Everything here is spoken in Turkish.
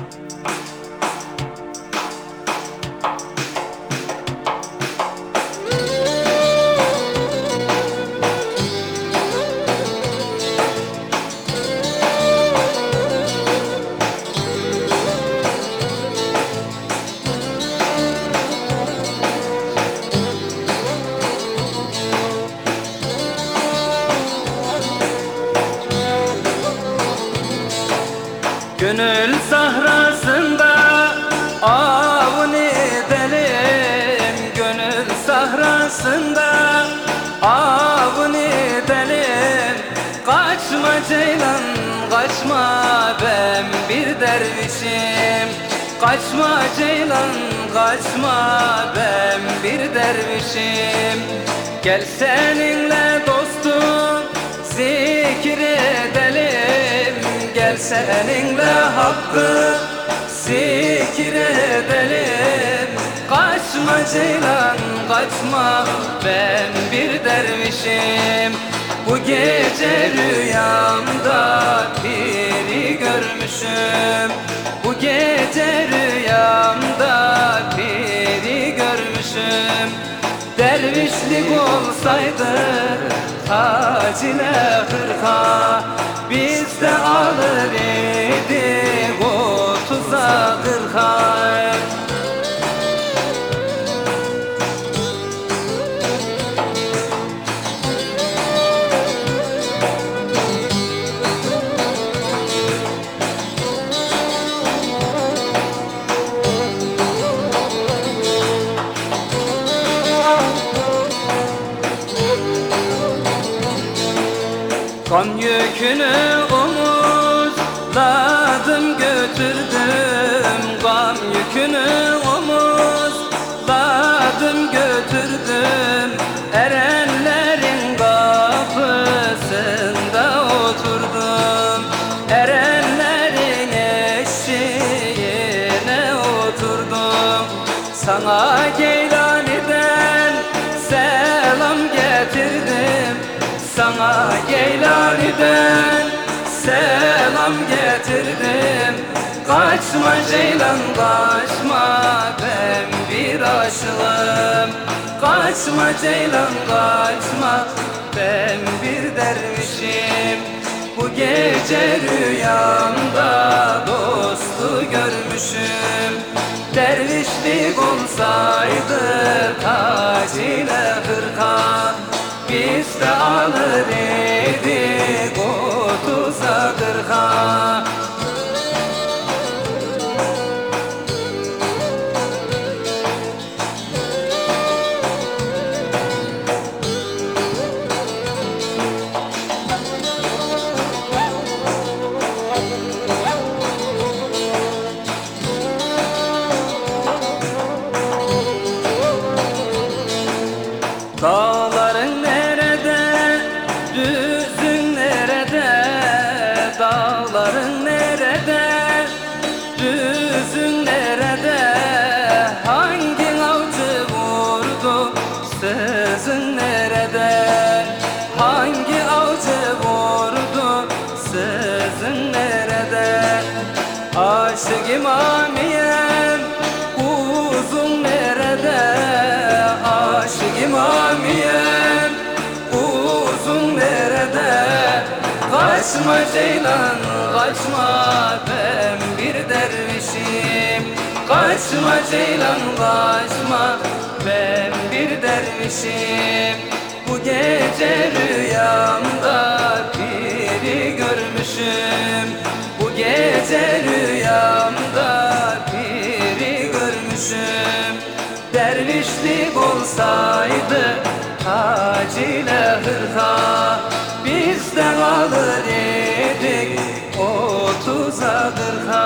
Bye. Gönül sahrasında avun edelim Gönül sahrasında avun edelim Kaçma ceylan kaçma ben bir dervişim. Kaçma ceylan kaçma ben bir dervişim. Gel seninle dostum zikir edelim Gel seninle hakkı zikir edelim Kaçma ceylan kaçma ben bir dervişim. Bu gece rüyamda biri görmüşüm. Bu gece rüyamda biri görmüşüm. Dervişlik olsaydı tac ile hırka işte alır Kan yükünü omuzladım götürdüm. Gam yükünü sana Geylani'den selam getirdim. Kaçma Ceylan kaçma ben bir aşığım. Kaçma Ceylan kaçma ben bir dervişim. Bu gece rüyamda dostu görmüşüm. Dervişlik olsaydı tac ile hırka biz sözün nerede? Hangi avcı vurdu, sözün nerede? Aşık imamiyem, uzun nerede? Aşık imamiyem uzun nerede? Kaçma ceylan kaçma ben bir dervişim. Kaçma ceylan kaçma ben bir dervişim. Bu gece rüyamda biri görmüşüm. Bu gece rüyamda biri görmüşüm. Dervişlik olsaydı tac ile hırka Bizden alır idik otuza kırka